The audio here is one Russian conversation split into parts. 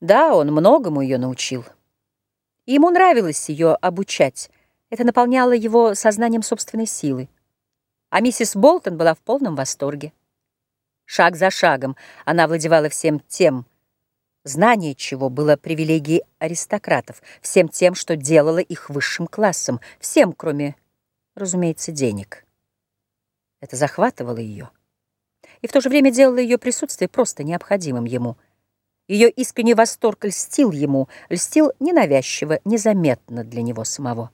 Да, он многому ее научил. Ему нравилось ее обучать. Это наполняло его сознанием собственной силы. А миссис Болтон была в полном восторге. Шаг за шагом она владевала всем тем, знание чего было привилегией аристократов, всем тем, что делало их высшим классом, всем, кроме, разумеется, денег. Это захватывало ее. И в то же время делало ее присутствие просто необходимым ему – ее искренний восторг льстил ему, льстил ненавязчиво, незаметно для него самого.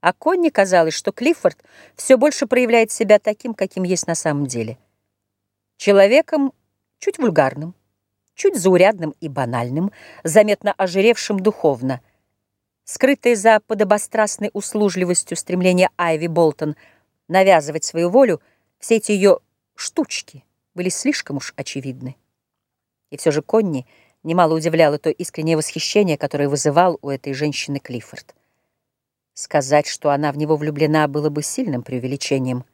А Конни казалось, что Клиффорд все больше проявляет себя таким, каким есть на самом деле. Человеком чуть вульгарным, чуть заурядным и банальным, заметно ожиревшим духовно. Скрытое за подобострастной услужливостью стремление Айви Болтон навязывать свою волю, все эти ее штучки были слишком уж очевидны. И все же Конни немало удивляло то искреннее восхищение, которое вызывал у этой женщины Клиффорд. Сказать, что она в него влюблена, было бы сильным преувеличением.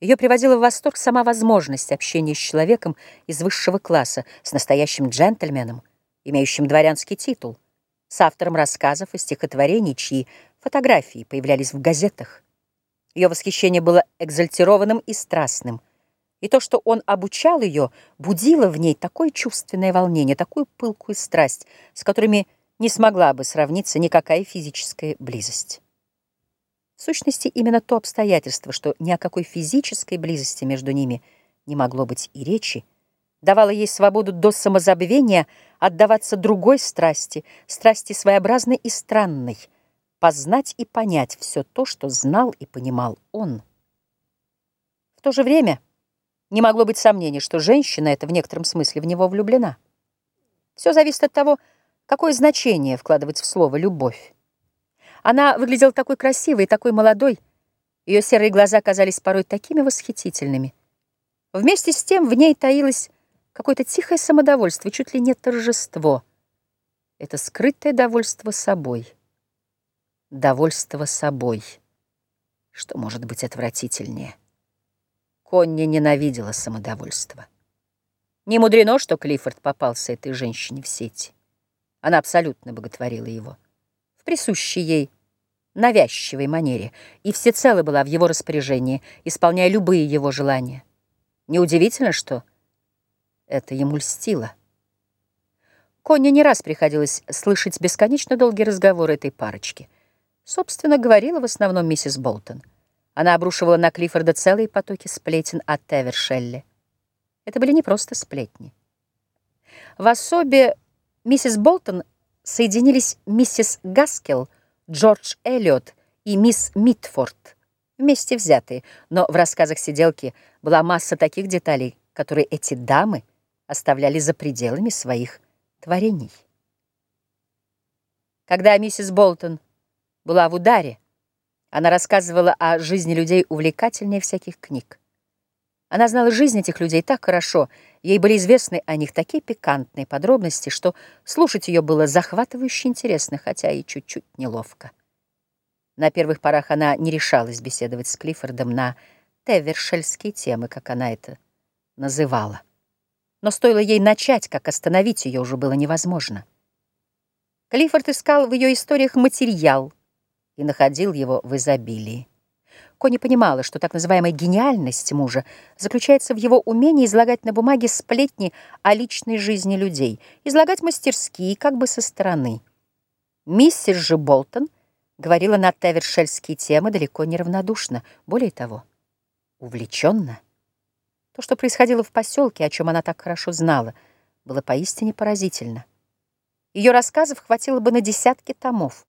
Ее приводила в восторг сама возможность общения с человеком из высшего класса, с настоящим джентльменом, имеющим дворянский титул, с автором рассказов и стихотворений, чьи фотографии появлялись в газетах. Ее восхищение было экзальтированным и страстным – и то, что он обучал ее, будило в ней такое чувственное волнение, такую пылкую страсть, с которыми не смогла бы сравниться никакая физическая близость. В сущности, именно то обстоятельство, что ни о какой физической близости между ними не могло быть и речи, давало ей свободу до самозабвения отдаваться другой страсти, страсти своеобразной и странной, познать и понять все то, что знал и понимал он. В то же время... Не могло быть сомнений, что женщина эта в некотором смысле в него влюблена. Все зависит от того, какое значение вкладывать в слово «любовь». Она выглядела такой красивой и такой молодой, ее серые глаза казались порой такими восхитительными. Вместе с тем в ней таилось какое-то тихое самодовольство, чуть ли не торжество. Это скрытое довольство собой. Довольство собой. Что может быть отвратительнее? Конни ненавидела самодовольство. Не мудрено, что Клиффорд попался этой женщине в сети. Она абсолютно боготворила его. В присущей ей навязчивой манере и всецело была в его распоряжении, исполняя любые его желания. Неудивительно, что это ему льстило. Конни не раз приходилось слышать бесконечно долгие разговоры этой парочки. Собственно, говорила в основном миссис Болтон. Она обрушивала на Клиффорда целые потоки сплетен о Тевершелле. Это были не просто сплетни. В особе миссис Болтон соединились миссис Гаскел, Джордж Эллиот и мисс Митфорд, вместе взятые, но в рассказах сиделки была масса таких деталей, которые эти дамы оставляли за пределами своих творений. Когда миссис Болтон была в ударе, она рассказывала о жизни людей увлекательнее всяких книг. Она знала жизнь этих людей так хорошо, ей были известны о них такие пикантные подробности, что слушать ее было захватывающе интересно, хотя и чуть-чуть неловко. На первых порах она не решалась беседовать с Клиффордом на тевершельские темы, как она это называла. Но стоило ей начать, как остановить ее уже было невозможно. Клиффорд искал в ее историях материал — и находил его в изобилии. Кони понимала, что так называемая гениальность мужа заключается в его умении излагать на бумаге сплетни о личной жизни людей, излагать мастерские, как бы со стороны. Миссис же Болтон говорила на тавершельские темы далеко не равнодушно, более того, увлеченно. То, что происходило в поселке, о чем она так хорошо знала, было поистине поразительно. Ее рассказов хватило бы на десятки томов.